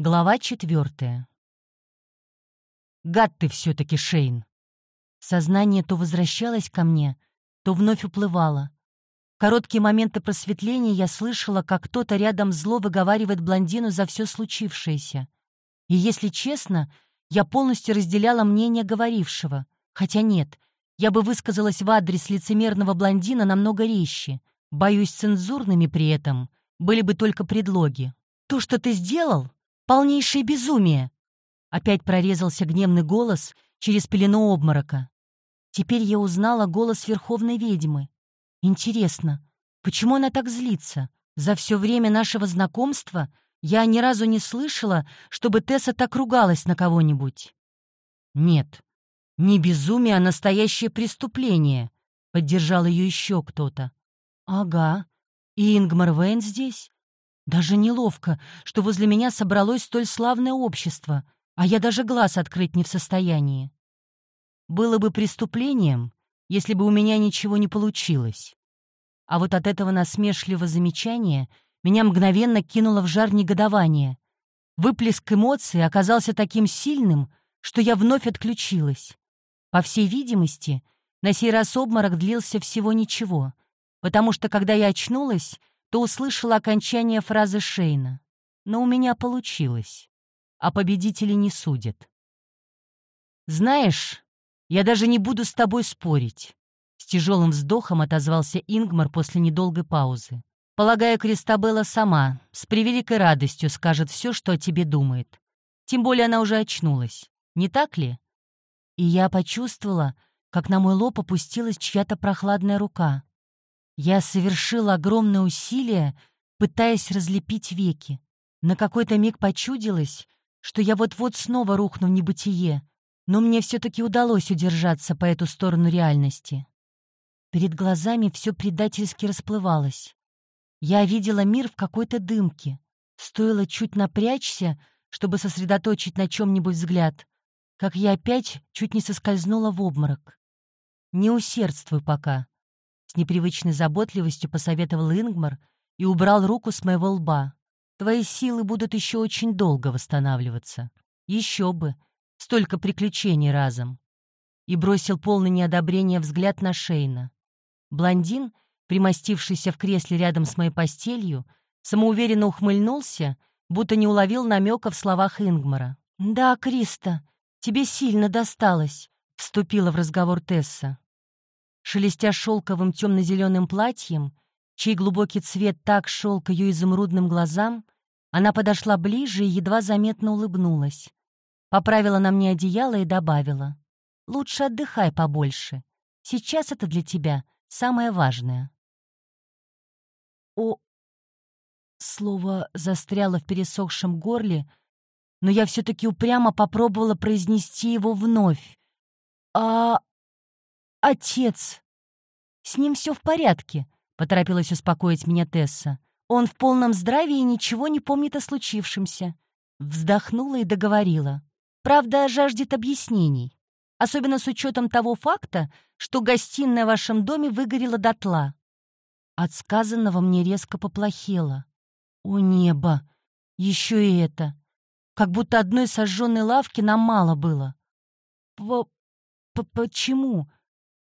Глава четвертая. «Гад ты все-таки, Шейн!» Сознание то возвращалось ко мне, то вновь уплывало. В короткие моменты просветления я слышала, как кто-то рядом зло выговаривает блондину за все случившееся. И, если честно, я полностью разделяла мнение говорившего. Хотя нет, я бы высказалась в адрес лицемерного блондина намного резче. Боюсь, цензурными при этом были бы только предлоги. «То, что ты сделал, Полнейшее безумие!» Опять прорезался гневный голос через пелену обморока. Теперь я узнала голос Верховной Ведьмы. Интересно, почему она так злится? За все время нашего знакомства я ни разу не слышала, чтобы Тесса так ругалась на кого-нибудь. Нет, не безумие, а настоящее преступление, — поддержал ее еще кто-то. Ага, и Ингмар Вейн здесь? Даже неловко, что возле меня собралось столь славное общество, а я даже глаз открыть не в состоянии. Было бы преступлением, если бы у меня ничего не получилось. А вот от этого насмешливого замечания меня мгновенно кинуло в жар негодования. Выплеск эмоций оказался таким сильным, что я вновь отключилась. По всей видимости, на сей раз обморок длился всего ничего, потому что, когда я очнулась, то услышала окончание фразы Шейна. Но у меня получилось. А победители не судят. «Знаешь, я даже не буду с тобой спорить», — с тяжелым вздохом отозвался Ингмар после недолгой паузы. «Полагаю, Кристабелла сама, с превеликой радостью скажет все, что о тебе думает. Тем более она уже очнулась. Не так ли?» И я почувствовала, как на мой лоб опустилась чья-то прохладная рука. Я совершила огромное усилие, пытаясь разлепить веки. На какой-то миг почудилось, что я вот-вот снова рухну в небытие, но мне все-таки удалось удержаться по эту сторону реальности. Перед глазами все предательски расплывалось. Я видела мир в какой-то дымке. Стоило чуть напрячься, чтобы сосредоточить на чем-нибудь взгляд, как я опять чуть не соскользнула в обморок. Не усердствуй пока. С непривычной заботливостью посоветовал Ингмар и убрал руку с моего лба. Твои силы будут еще очень долго восстанавливаться. Еще бы. Столько приключений разом. И бросил полный неодобрения взгляд на Шейна. Блондин, примостившийся в кресле рядом с моей постелью, самоуверенно ухмыльнулся, будто не уловил намека в словах Ингмара. «Да, Криста, тебе сильно досталось», — вступила в разговор Тесса. Шелестя шелковым темно-зеленым платьем, чей глубокий цвет так шел к ее изумрудным глазам, она подошла ближе и едва заметно улыбнулась. Поправила на мне одеяло и добавила. «Лучше отдыхай побольше. Сейчас это для тебя самое важное». «О...» Слово застряло в пересохшем горле, но я все-таки упрямо попробовала произнести его вновь. «А... «Отец!» «С ним все в порядке», — поторопилась успокоить меня Тесса. «Он в полном здравии и ничего не помнит о случившемся». Вздохнула и договорила. «Правда, жаждет объяснений. Особенно с учетом того факта, что гостиная в вашем доме выгорела дотла». От сказанного мне резко поплохело. «О небо! Еще и это! Как будто одной сожженной лавки нам мало было». «По... по почему?»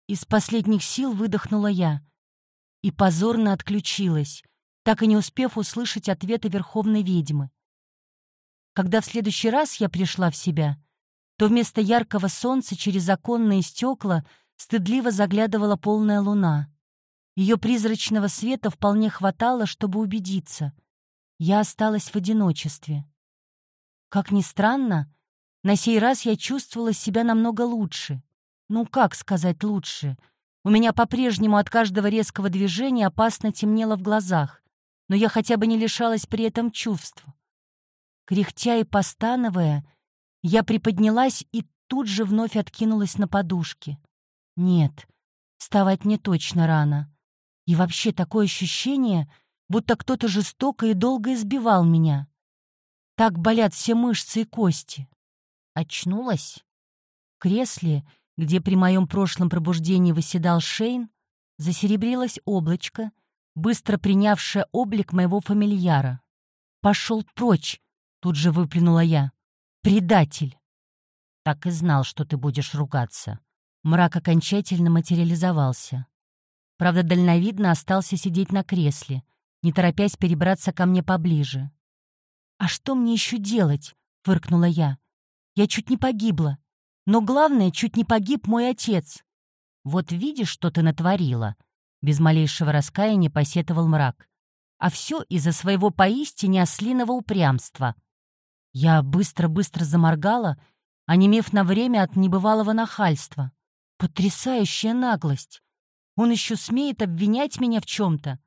Из последних сил выдохнула я и позорно отключилась, так и не успев услышать ответа Верховной ведьмы. Когда в следующий раз я пришла в себя, то вместо яркого солнца через оконные стекла стыдливо заглядывала полная луна. Ее призрачного света вполне хватало, чтобы убедиться. Я осталась в одиночестве. Как ни странно, на сей раз я чувствовала себя намного лучше. Ну, как сказать лучше? У меня по-прежнему от каждого резкого движения опасно темнело в глазах, но я хотя бы не лишалась при этом чувств. Кряхтя и постановая, я приподнялась и тут же вновь откинулась на подушки. Нет, вставать мне точно рано. И вообще такое ощущение, будто кто-то жестоко и долго избивал меня. Так болят все мышцы и кости. Очнулась. В кресле где при моем прошлом пробуждении восседал Шейн, засеребрилось облачко, быстро принявшее облик моего фамильяра. «Пошел прочь!» Тут же выплюнула я. «Предатель!» «Так и знал, что ты будешь ругаться». Мрак окончательно материализовался. Правда, дальновидно остался сидеть на кресле, не торопясь перебраться ко мне поближе. «А что мне еще делать?» — фыркнула я. «Я чуть не погибла. Но главное, чуть не погиб мой отец». «Вот видишь, что ты натворила?» Без малейшего раскаяния посетовал мрак. «А все из-за своего поистине ослиного упрямства». Я быстро-быстро заморгала, онемев на время от небывалого нахальства. Потрясающая наглость! Он еще смеет обвинять меня в чем-то.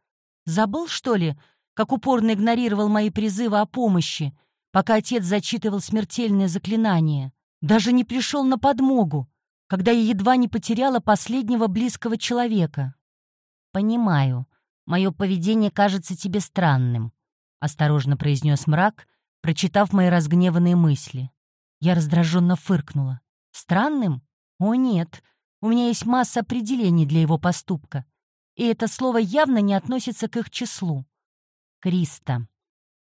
Забыл, что ли, как упорно игнорировал мои призывы о помощи, пока отец зачитывал смертельное заклинание. Даже не пришел на подмогу, когда я едва не потеряла последнего близкого человека. «Понимаю, мое поведение кажется тебе странным», — осторожно произнес мрак, прочитав мои разгневанные мысли. Я раздраженно фыркнула. «Странным? О, нет, у меня есть масса определений для его поступка, и это слово явно не относится к их числу. Криста,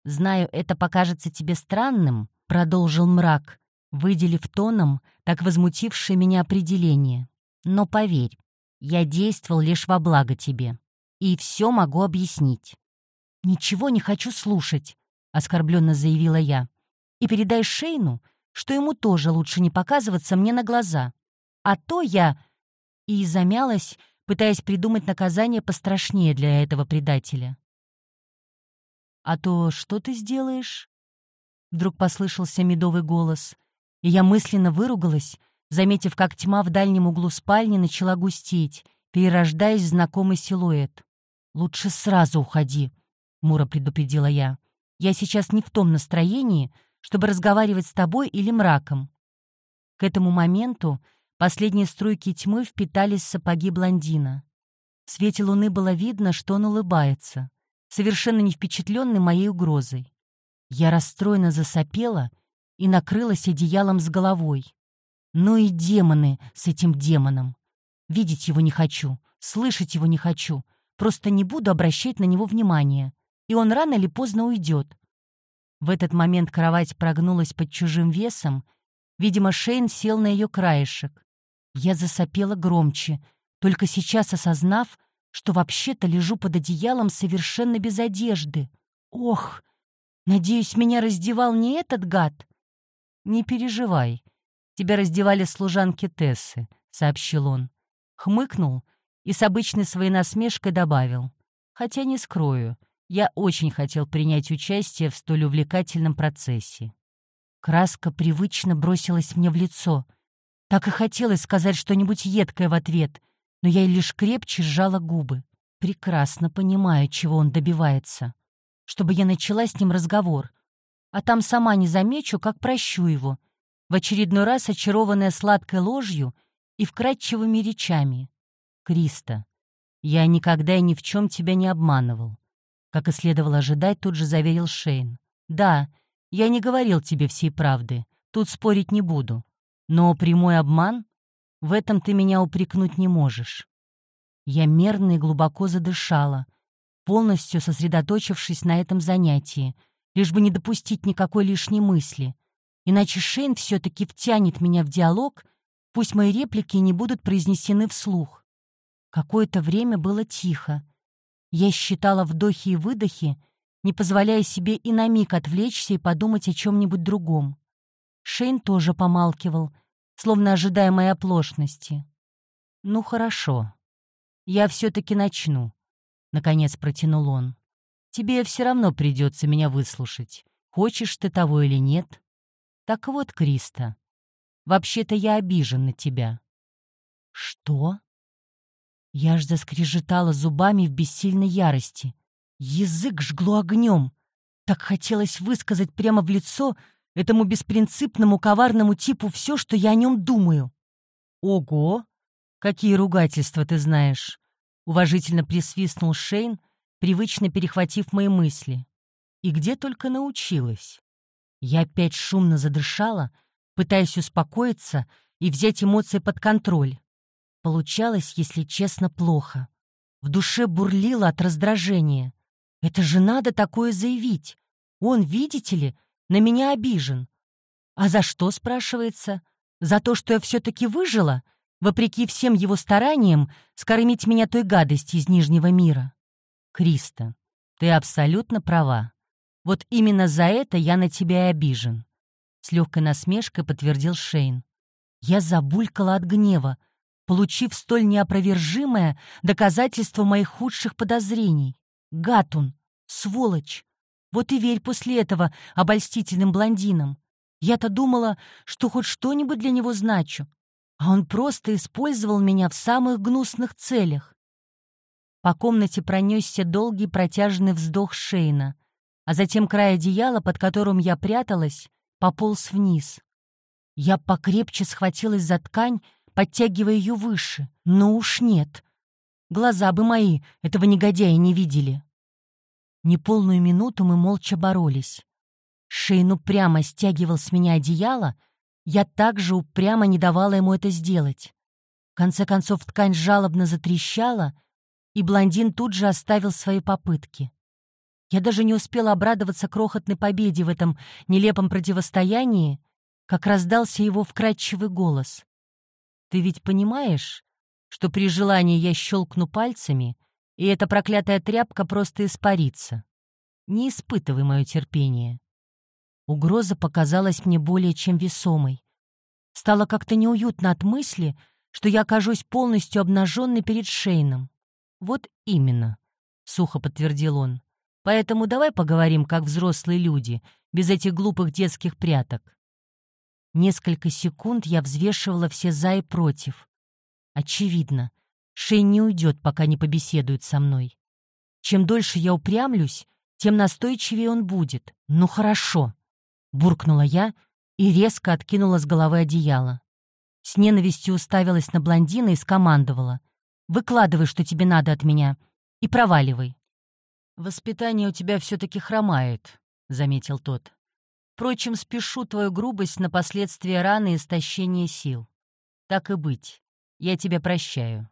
знаю, это покажется тебе странным, продолжил мрак, выделив тоном так возмутившее меня определение. Но поверь, я действовал лишь во благо тебе, и все могу объяснить. «Ничего не хочу слушать», — оскорбленно заявила я. «И передай Шейну, что ему тоже лучше не показываться мне на глаза. А то я...» И замялась, пытаясь придумать наказание пострашнее для этого предателя. «А то что ты сделаешь?» Вдруг послышался медовый голос, и я мысленно выругалась, заметив, как тьма в дальнем углу спальни начала густеть, перерождаясь в знакомый силуэт. «Лучше сразу уходи», — Мура предупредила я. «Я сейчас не в том настроении, чтобы разговаривать с тобой или мраком». К этому моменту Последние струйки тьмы впитались в сапоги блондина. В свете луны было видно, что он улыбается, совершенно не впечатленный моей угрозой. Я расстроенно засопела и накрылась одеялом с головой. Ну и демоны с этим демоном. Видеть его не хочу, слышать его не хочу, просто не буду обращать на него внимания, и он рано или поздно уйдет. В этот момент кровать прогнулась под чужим весом, видимо, Шейн сел на ее краешек. Я засопела громче, только сейчас осознав, что вообще-то лежу под одеялом совершенно без одежды. Ох, надеюсь, меня раздевал не этот гад? Не переживай, тебя раздевали служанки Тессы, сообщил он. Хмыкнул и с обычной своей насмешкой добавил. Хотя не скрою, я очень хотел принять участие в столь увлекательном процессе. Краска привычно бросилась мне в лицо — так и хотелось сказать что-нибудь едкое в ответ, но я лишь крепче сжала губы. Прекрасно понимаю, чего он добивается. Чтобы я начала с ним разговор. А там сама не замечу, как прощу его. В очередной раз очарованная сладкой ложью и вкрадчивыми речами. «Криста, я никогда и ни в чем тебя не обманывал». Как и следовало ожидать, тут же заверил Шейн. «Да, я не говорил тебе всей правды. Тут спорить не буду. Но прямой обман — в этом ты меня упрекнуть не можешь. Я мерно и глубоко задышала, полностью сосредоточившись на этом занятии, лишь бы не допустить никакой лишней мысли. Иначе Шейн все-таки втянет меня в диалог, пусть мои реплики не будут произнесены вслух. Какое-то время было тихо. Я считала вдохи и выдохи, не позволяя себе и на миг отвлечься и подумать о чем-нибудь другом. Шейн тоже помалкивал, словно ожидая моей оплошности. «Ну хорошо. Я все-таки начну», — наконец протянул он. «Тебе все равно придется меня выслушать, хочешь ты того или нет. Так вот, Криста, вообще-то я обижен на тебя». «Что?» Я аж заскрежетала зубами в бессильной ярости. Язык жгло огнем. Так хотелось высказать прямо в лицо этому беспринципному коварному типу все, что я о нем думаю. Ого! Какие ругательства ты знаешь! Уважительно присвистнул Шейн, привычно перехватив мои мысли. И где только научилась. Я опять шумно задышала, пытаясь успокоиться и взять эмоции под контроль. Получалось, если честно, плохо. В душе бурлило от раздражения. Это же надо такое заявить. Он, видите ли, на меня обижен. А за что, спрашивается? За то, что я все-таки выжила, вопреки всем его стараниям, скормить меня той гадости из Нижнего мира? Криста, ты абсолютно права. Вот именно за это я на тебя и обижен. С легкой насмешкой подтвердил Шейн. Я забулькала от гнева, получив столь неопровержимое доказательство моих худших подозрений. Гатун, сволочь! Вот и верь после этого обольстительным блондинам. Я-то думала, что хоть что-нибудь для него значу, а он просто использовал меня в самых гнусных целях. По комнате пронесся долгий протяжный вздох Шейна, а затем край одеяла, под которым я пряталась, пополз вниз. Я покрепче схватилась за ткань, подтягивая ее выше, но уж нет. Глаза бы мои этого негодяя не видели. Неполную минуту мы молча боролись. Шейн упрямо стягивал с меня одеяло, я также упрямо не давала ему это сделать. В конце концов ткань жалобно затрещала, и блондин тут же оставил свои попытки. Я даже не успела обрадоваться крохотной победе в этом нелепом противостоянии, как раздался его вкрадчивый голос. «Ты ведь понимаешь, что при желании я щелкну пальцами, и эта проклятая тряпка просто испарится. Не испытывай мое терпение. Угроза показалась мне более чем весомой. Стало как-то неуютно от мысли, что я окажусь полностью обнаженной перед Шейном. «Вот именно», — сухо подтвердил он. «Поэтому давай поговорим, как взрослые люди, без этих глупых детских пряток». Несколько секунд я взвешивала все «за» и «против». Очевидно, Шейн не уйдет, пока не побеседует со мной. Чем дольше я упрямлюсь, тем настойчивее он будет. Ну хорошо, буркнула я и резко откинула с головы одеяло. С ненавистью уставилась на блондина и скомандовала. «Выкладывай, что тебе надо от меня, и проваливай». «Воспитание у тебя все-таки хромает», — заметил тот. «Впрочем, спешу твою грубость на последствия раны и истощения сил. Так и быть, я тебя прощаю».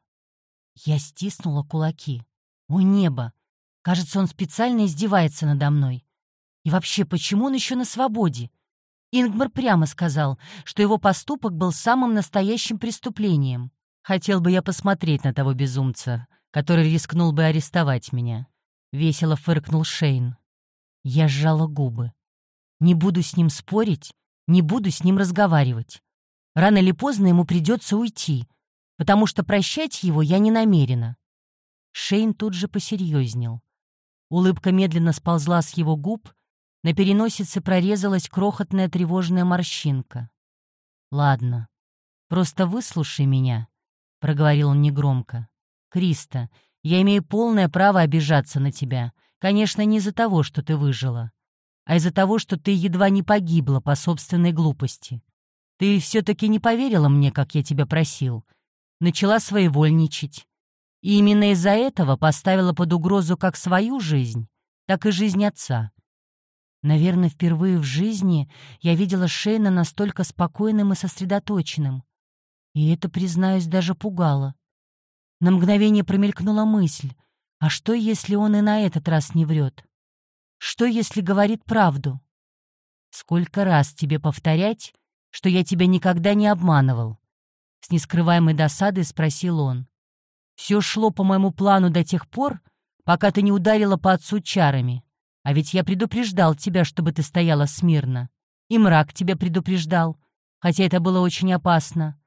Я стиснула кулаки. О небо! Кажется, он специально издевается надо мной. И вообще, почему он еще на свободе? Ингмар прямо сказал, что его поступок был самым настоящим преступлением. Хотел бы я посмотреть на того безумца, который рискнул бы арестовать меня. Весело фыркнул Шейн. Я сжала губы. Не буду с ним спорить, не буду с ним разговаривать. Рано или поздно ему придется уйти — потому что прощать его я не намерена. Шейн тут же посерьезнел. Улыбка медленно сползла с его губ, на переносице прорезалась крохотная тревожная морщинка. «Ладно, просто выслушай меня», — проговорил он негромко. «Криста, я имею полное право обижаться на тебя. Конечно, не из-за того, что ты выжила, а из-за того, что ты едва не погибла по собственной глупости. Ты все-таки не поверила мне, как я тебя просил, начала своевольничать. И именно из-за этого поставила под угрозу как свою жизнь, так и жизнь отца. Наверное, впервые в жизни я видела Шейна настолько спокойным и сосредоточенным. И это, признаюсь, даже пугало. На мгновение промелькнула мысль, а что, если он и на этот раз не врет? Что, если говорит правду? Сколько раз тебе повторять, что я тебя никогда не обманывал? С нескрываемой досадой спросил он. «Все шло по моему плану до тех пор, пока ты не ударила по отцу чарами. А ведь я предупреждал тебя, чтобы ты стояла смирно. И мрак тебя предупреждал, хотя это было очень опасно.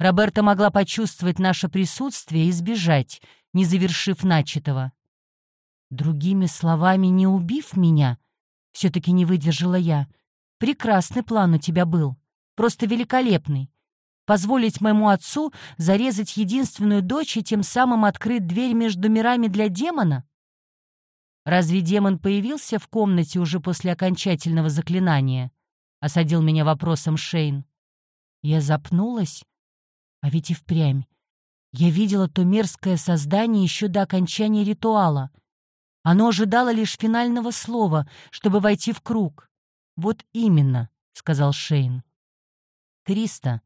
Роберта могла почувствовать наше присутствие и сбежать, не завершив начатого. Другими словами, не убив меня, все-таки не выдержала я. Прекрасный план у тебя был, просто великолепный позволить моему отцу зарезать единственную дочь и тем самым открыть дверь между мирами для демона? Разве демон появился в комнате уже после окончательного заклинания? Осадил меня вопросом Шейн. Я запнулась, а ведь и впрямь. Я видела то мерзкое создание еще до окончания ритуала. Оно ожидало лишь финального слова, чтобы войти в круг. «Вот именно», — сказал Шейн. «Криста,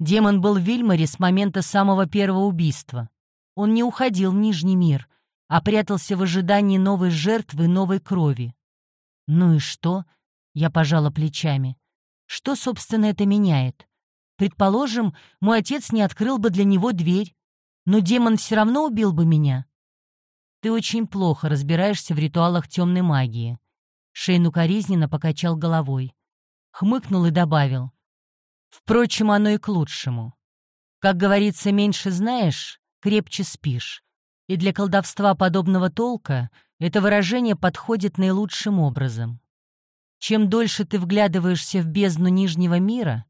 Демон был в Вильмаре с момента самого первого убийства. Он не уходил в Нижний мир, а прятался в ожидании новой жертвы новой крови. Ну и что? Я пожала плечами. Что, собственно, это меняет? Предположим, мой отец не открыл бы для него дверь, но демон все равно убил бы меня. Ты очень плохо разбираешься в ритуалах темной магии. Шейн укоризненно покачал головой. Хмыкнул и добавил. Впрочем, оно и к лучшему. Как говорится, меньше знаешь, крепче спишь. И для колдовства подобного толка это выражение подходит наилучшим образом. Чем дольше ты вглядываешься в бездну Нижнего мира,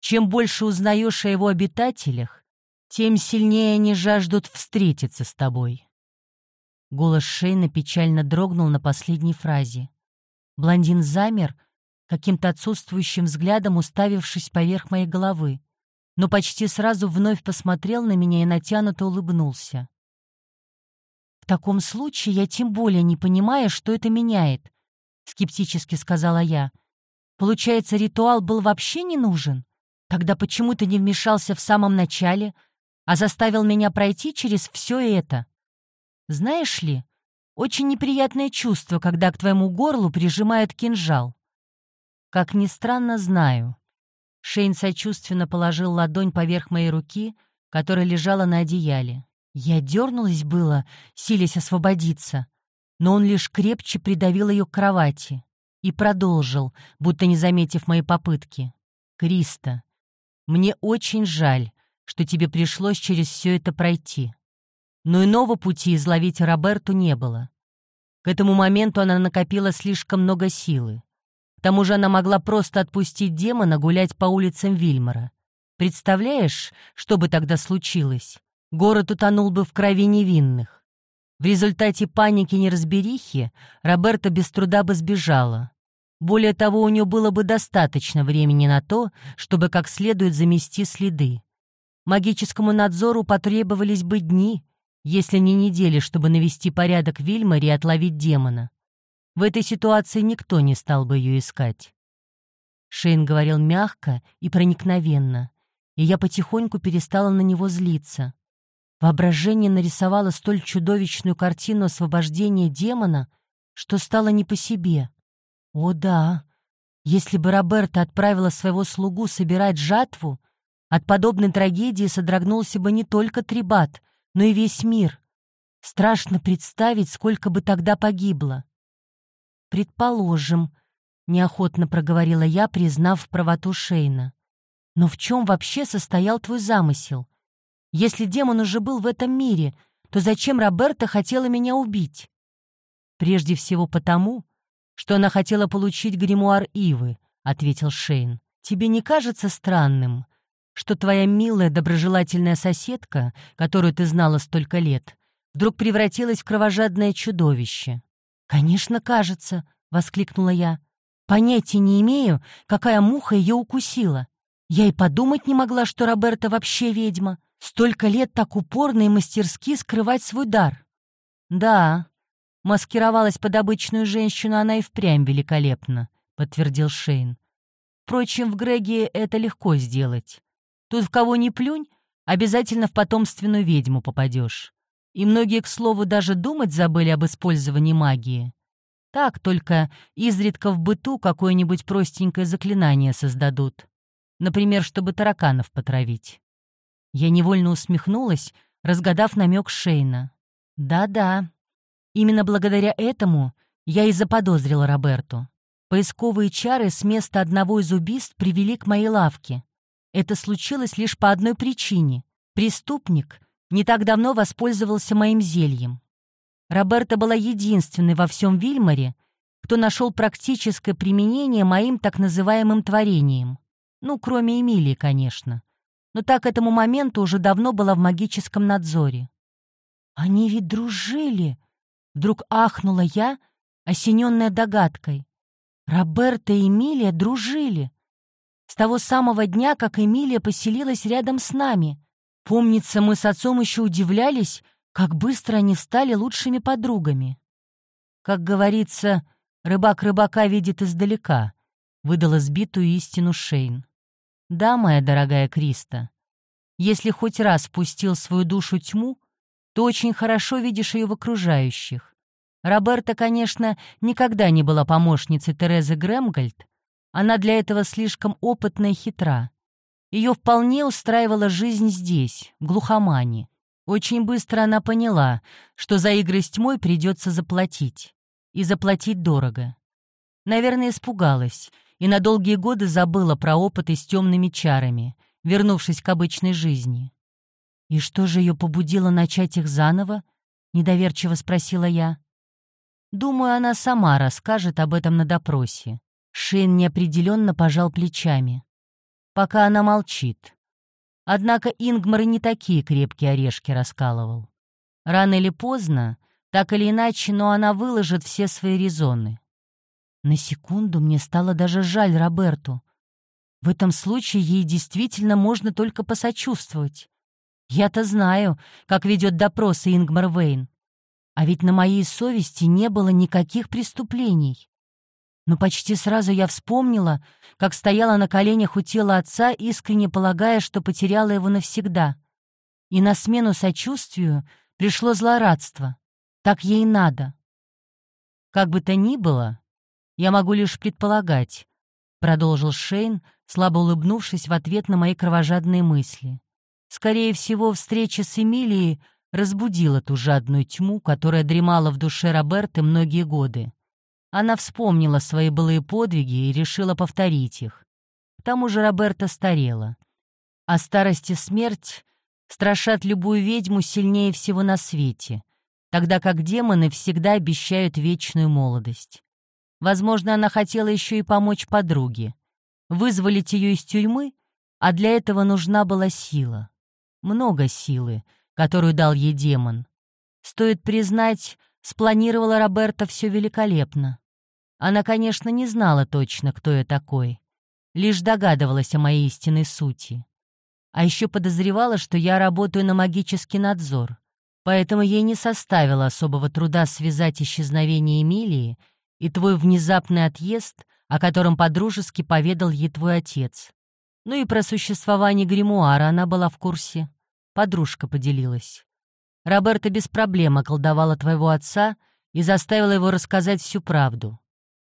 чем больше узнаешь о его обитателях, тем сильнее они жаждут встретиться с тобой. Голос Шейна печально дрогнул на последней фразе. Блондин замер, каким-то отсутствующим взглядом уставившись поверх моей головы, но почти сразу вновь посмотрел на меня и натянуто улыбнулся. «В таком случае я тем более не понимаю, что это меняет», — скептически сказала я. «Получается, ритуал был вообще не нужен? Тогда почему ты не вмешался в самом начале, а заставил меня пройти через все это? Знаешь ли, очень неприятное чувство, когда к твоему горлу прижимают кинжал. Как ни странно, знаю. Шейн сочувственно положил ладонь поверх моей руки, которая лежала на одеяле. Я дернулась было, силясь освободиться, но он лишь крепче придавил ее к кровати и продолжил, будто не заметив мои попытки. «Криста, мне очень жаль, что тебе пришлось через все это пройти. Но иного пути изловить Роберту не было. К этому моменту она накопила слишком много силы. К тому же она могла просто отпустить демона гулять по улицам Вильмара. Представляешь, что бы тогда случилось? Город утонул бы в крови невинных. В результате паники неразберихи Роберта без труда бы сбежала. Более того, у нее было бы достаточно времени на то, чтобы как следует замести следы. Магическому надзору потребовались бы дни, если не недели, чтобы навести порядок в Вильмаре и отловить демона. В этой ситуации никто не стал бы ее искать. Шейн говорил мягко и проникновенно, и я потихоньку перестала на него злиться. Воображение нарисовало столь чудовищную картину освобождения демона, что стало не по себе. О да, если бы Роберта отправила своего слугу собирать жатву, от подобной трагедии содрогнулся бы не только Трибат, но и весь мир. Страшно представить, сколько бы тогда погибло. «Предположим», — неохотно проговорила я, признав правоту Шейна. «Но в чем вообще состоял твой замысел? Если демон уже был в этом мире, то зачем Роберта хотела меня убить?» «Прежде всего потому, что она хотела получить гримуар Ивы», — ответил Шейн. «Тебе не кажется странным, что твоя милая доброжелательная соседка, которую ты знала столько лет, вдруг превратилась в кровожадное чудовище?» «Конечно, кажется», — воскликнула я. «Понятия не имею, какая муха ее укусила. Я и подумать не могла, что Роберта вообще ведьма. Столько лет так упорно и мастерски скрывать свой дар». «Да, маскировалась под обычную женщину она и впрямь великолепно», — подтвердил Шейн. «Впрочем, в Греге это легко сделать. Тут в кого ни плюнь, обязательно в потомственную ведьму попадешь. И многие, к слову, даже думать забыли об использовании магии. Так только изредка в быту какое-нибудь простенькое заклинание создадут. Например, чтобы тараканов потравить. Я невольно усмехнулась, разгадав намек Шейна. Да-да. Именно благодаря этому я и заподозрила Роберту. Поисковые чары с места одного из убийств привели к моей лавке. Это случилось лишь по одной причине. Преступник не так давно воспользовался моим зельем. Роберта была единственной во всем Вильмаре, кто нашел практическое применение моим так называемым творениям. Ну, кроме Эмилии, конечно. Но так этому моменту уже давно была в магическом надзоре. «Они ведь дружили!» Вдруг ахнула я, осененная догадкой. Роберта и Эмилия дружили. С того самого дня, как Эмилия поселилась рядом с нами. Помнится, мы с отцом еще удивлялись, как быстро они стали лучшими подругами. Как говорится, рыбак рыбака видит издалека, выдала сбитую истину Шейн. Да, моя дорогая Криста, если хоть раз впустил свою душу тьму, то очень хорошо видишь ее в окружающих. Роберта, конечно, никогда не была помощницей Терезы Грэмгольд. Она для этого слишком опытна и хитра. Ее вполне устраивала жизнь здесь, в глухомане. Очень быстро она поняла, что за игры с тьмой придется заплатить. И заплатить дорого. Наверное, испугалась и на долгие годы забыла про опыты с темными чарами, вернувшись к обычной жизни. «И что же ее побудило начать их заново?» — недоверчиво спросила я. Думаю, она сама расскажет об этом на допросе. Шейн неопределенно пожал плечами. Пока она молчит. Однако Ингмар и не такие крепкие орешки раскалывал. Рано или поздно, так или иначе, но она выложит все свои резоны. На секунду мне стало даже жаль Роберту. В этом случае ей действительно можно только посочувствовать. Я-то знаю, как ведет допросы Ингмар Вейн. А ведь на моей совести не было никаких преступлений. Но почти сразу я вспомнила, как стояла на коленях у тела отца, искренне полагая, что потеряла его навсегда. И на смену сочувствию пришло злорадство. Так ей надо. Как бы то ни было, я могу лишь предполагать, продолжил Шейн, слабо улыбнувшись в ответ на мои кровожадные мысли. Скорее всего, встреча с Эмилией — разбудила ту жадную тьму, которая дремала в душе Роберты многие годы. Она вспомнила свои былые подвиги и решила повторить их. К тому же Роберта старела. А старость и смерть страшат любую ведьму сильнее всего на свете, тогда как демоны всегда обещают вечную молодость. Возможно, она хотела еще и помочь подруге, вызволить ее из тюрьмы, а для этого нужна была сила. Много силы, которую дал ей демон. Стоит признать, спланировала Роберта все великолепно. Она, конечно, не знала точно, кто я такой, лишь догадывалась о моей истинной сути. А еще подозревала, что я работаю на магический надзор, поэтому ей не составило особого труда связать исчезновение Эмилии и твой внезапный отъезд, о котором подружески поведал ей твой отец. Ну и про существование гримуара она была в курсе. Подружка поделилась. Роберта без проблем околдовала твоего отца и заставила его рассказать всю правду,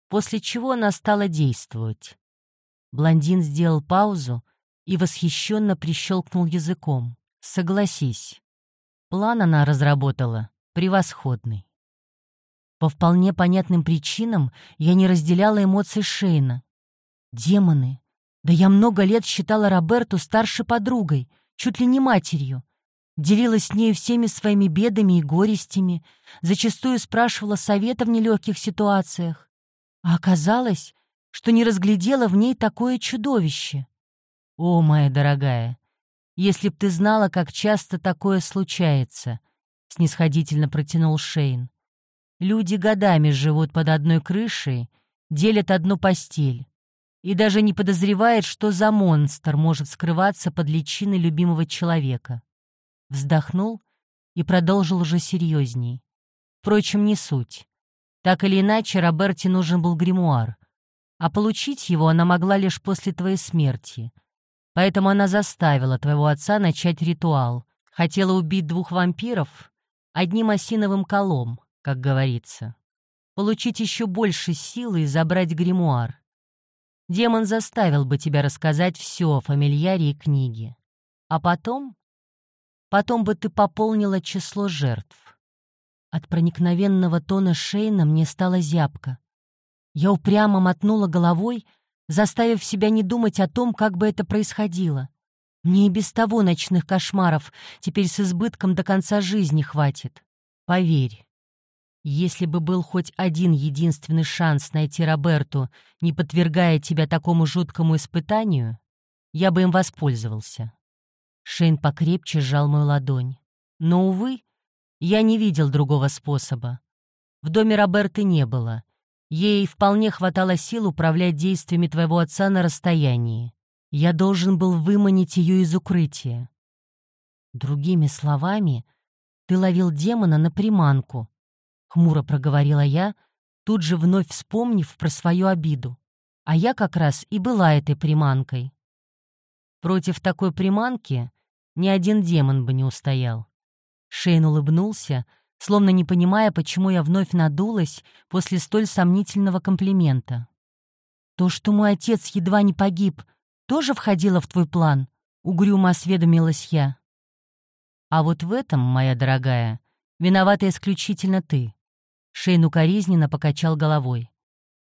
после чего она стала действовать. Блондин сделал паузу и восхищенно прищелкнул языком. Согласись, план она разработала превосходный. По вполне понятным причинам я не разделяла эмоций Шейна. Демоны. Да я много лет считала Роберту старшей подругой, чуть ли не матерью. Делилась с нею всеми своими бедами и горестями, зачастую спрашивала совета в нелегких ситуациях. А оказалось, что не разглядела в ней такое чудовище. О, моя дорогая, если б ты знала, как часто такое случается, — снисходительно протянул Шейн. Люди годами живут под одной крышей, делят одну постель и даже не подозревает, что за монстр может скрываться под личиной любимого человека. Вздохнул и продолжил уже серьезней. Впрочем, не суть. Так или иначе, Роберте нужен был гримуар, а получить его она могла лишь после твоей смерти. Поэтому она заставила твоего отца начать ритуал. Хотела убить двух вампиров одним осиновым колом, как говорится. Получить еще больше силы и забрать гримуар. Демон заставил бы тебя рассказать все о фамильяре и книге. А потом... Потом бы ты пополнила число жертв. От проникновенного тона Шейна мне стало зябко. Я упрямо мотнула головой, заставив себя не думать о том, как бы это происходило. Мне и без того ночных кошмаров теперь с избытком до конца жизни хватит. Поверь, если бы был хоть один единственный шанс найти Роберту, не подвергая тебя такому жуткому испытанию, я бы им воспользовался. Шейн покрепче сжал мою ладонь. Но, увы, я не видел другого способа. В доме Роберты не было. Ей вполне хватало сил управлять действиями твоего отца на расстоянии. Я должен был выманить ее из укрытия. Другими словами, ты ловил демона на приманку, — хмуро проговорила я, тут же вновь вспомнив про свою обиду. А я как раз и была этой приманкой. Против такой приманки ни один демон бы не устоял. Шейн улыбнулся, словно не понимая, почему я вновь надулась после столь сомнительного комплимента. «То, что мой отец едва не погиб, тоже входило в твой план?» — угрюмо осведомилась я. «А вот в этом, моя дорогая, виновата исключительно ты». Шейн укоризненно покачал головой.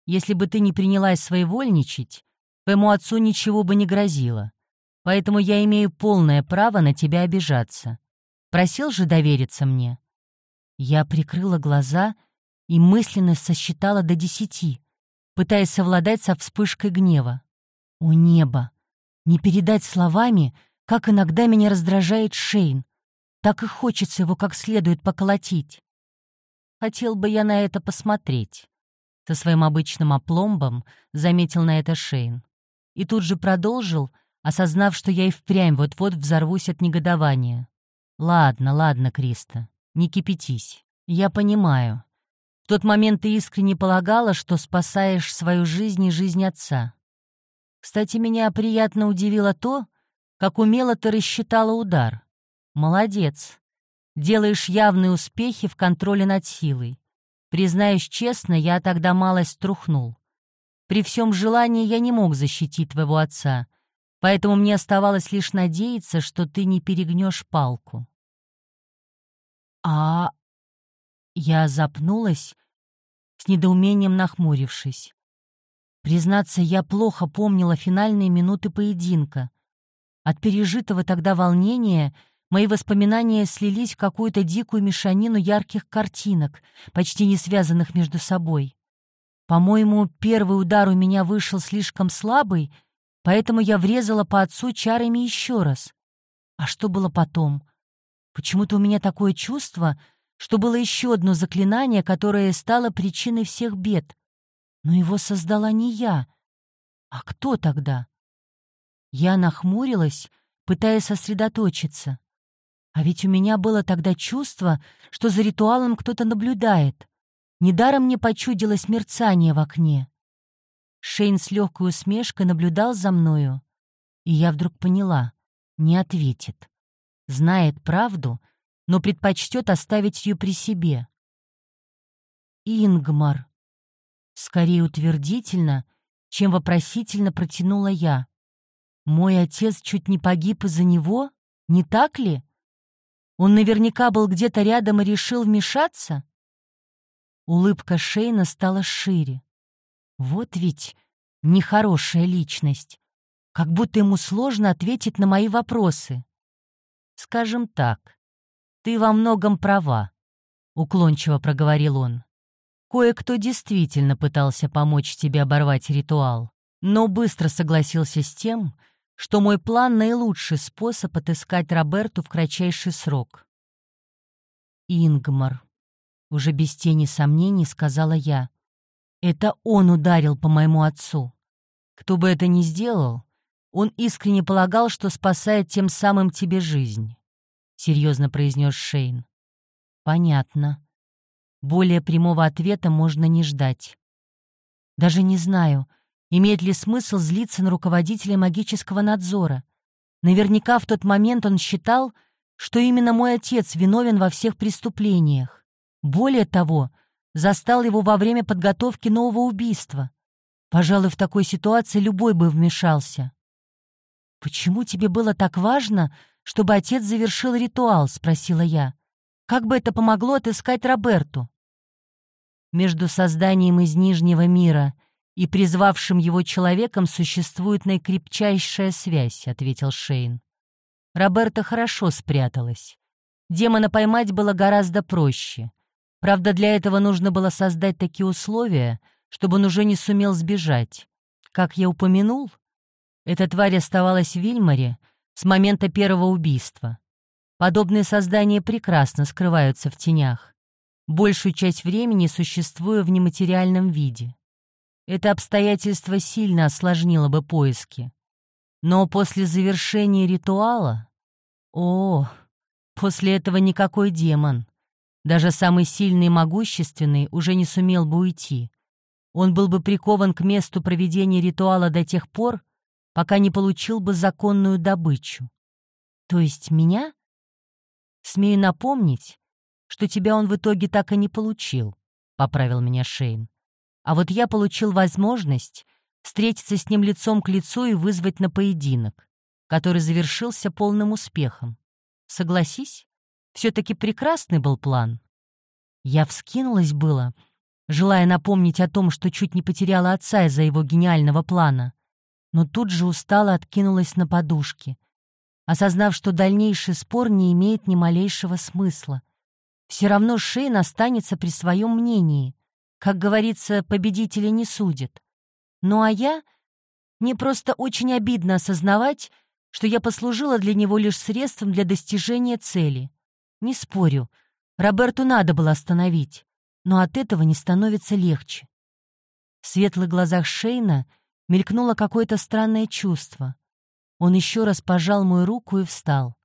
«Если бы ты не принялась своевольничать, твоему отцу ничего бы не грозило. Поэтому я имею полное право на тебя обижаться. Просил же довериться мне». Я прикрыла глаза и мысленно сосчитала до десяти, пытаясь совладать со вспышкой гнева. О небо! Не передать словами, как иногда меня раздражает Шейн. Так и хочется его как следует поколотить. Хотел бы я на это посмотреть. Со своим обычным опломбом заметил на это Шейн. И тут же продолжил, осознав, что я и впрямь вот-вот взорвусь от негодования. «Ладно, ладно, Криста, не кипятись. Я понимаю. В тот момент ты искренне полагала, что спасаешь свою жизнь и жизнь отца. Кстати, меня приятно удивило то, как умело ты рассчитала удар. Молодец. Делаешь явные успехи в контроле над силой. Признаюсь честно, я тогда малость струхнул. При всем желании я не мог защитить твоего отца, поэтому мне оставалось лишь надеяться, что ты не перегнешь палку. А... Я запнулась, с недоумением нахмурившись. Признаться, я плохо помнила финальные минуты поединка. От пережитого тогда волнения мои воспоминания слились в какую-то дикую мешанину ярких картинок, почти не связанных между собой. По-моему, первый удар у меня вышел слишком слабый, поэтому я врезала по отцу чарами еще раз. А что было потом? Почему-то у меня такое чувство, что было еще одно заклинание, которое стало причиной всех бед. Но его создала не я. А кто тогда? Я нахмурилась, пытаясь сосредоточиться. А ведь у меня было тогда чувство, что за ритуалом кто-то наблюдает. Недаром мне почудилось мерцание в окне. Шейн с легкой усмешкой наблюдал за мною, и я вдруг поняла — не ответит знает правду, но предпочтет оставить ее при себе. «Ингмар», скорее утвердительно, чем вопросительно протянула я. «Мой отец чуть не погиб из-за него, не так ли? Он наверняка был где-то рядом и решил вмешаться?» Улыбка Шейна стала шире. «Вот ведь нехорошая личность. Как будто ему сложно ответить на мои вопросы. «Скажем так, ты во многом права», — уклончиво проговорил он. «Кое-кто действительно пытался помочь тебе оборвать ритуал, но быстро согласился с тем, что мой план — наилучший способ отыскать Роберту в кратчайший срок». «Ингмар», — уже без тени сомнений сказала я, — «это он ударил по моему отцу. Кто бы это ни сделал, он искренне полагал, что спасает тем самым тебе жизнь», — серьезно произнес Шейн. «Понятно. Более прямого ответа можно не ждать. Даже не знаю, имеет ли смысл злиться на руководителя магического надзора. Наверняка в тот момент он считал, что именно мой отец виновен во всех преступлениях. Более того, застал его во время подготовки нового убийства. Пожалуй, в такой ситуации любой бы вмешался. «Почему тебе было так важно, чтобы отец завершил ритуал?» — спросила я. «Как бы это помогло отыскать Роберту?» Между созданием из Нижнего мира и призвавшим его человеком существует наикрепчайшая связь», — ответил Шейн. Роберта хорошо спряталась. Демона поймать было гораздо проще. Правда, для этого нужно было создать такие условия, чтобы он уже не сумел сбежать. Как я упомянул, эта тварь оставалась в Вильмаре с момента первого убийства. Подобные создания прекрасно скрываются в тенях, большую часть времени существуя в нематериальном виде. Это обстоятельство сильно осложнило бы поиски. Но после завершения ритуала... О, после этого никакой демон, даже самый сильный и могущественный, уже не сумел бы уйти. Он был бы прикован к месту проведения ритуала до тех пор, пока не получил бы законную добычу. То есть меня? Смею напомнить, что тебя он в итоге так и не получил», — поправил меня Шейн. «А вот я получил возможность встретиться с ним лицом к лицу и вызвать на поединок, который завершился полным успехом. Согласись, все-таки прекрасный был план». Я вскинулась было, желая напомнить о том, что чуть не потеряла отца из-за его гениального плана, но тут же устало откинулась на подушки, осознав, что дальнейший спор не имеет ни малейшего смысла. Все равно Шейн останется при своем мнении. Как говорится, победители не судят. Ну а я... Мне просто очень обидно осознавать, что я послужила для него лишь средством для достижения цели. Не спорю, Роберту надо было остановить, но от этого не становится легче. В светлых глазах Шейна мелькнуло какое-то странное чувство. Он еще раз пожал мою руку и встал.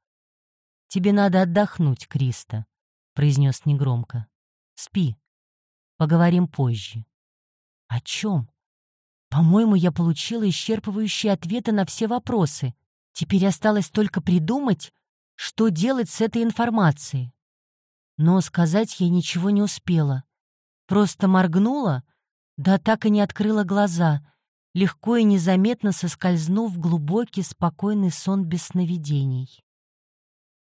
«Тебе надо отдохнуть, Криста», — произнес негромко. «Спи. Поговорим позже». «О чем?» «По-моему, я получила исчерпывающие ответы на все вопросы. Теперь осталось только придумать, что делать с этой информацией». Но сказать я ничего не успела. Просто моргнула, да так и не открыла глаза, легко и незаметно соскользнув в глубокий, спокойный сон без сновидений.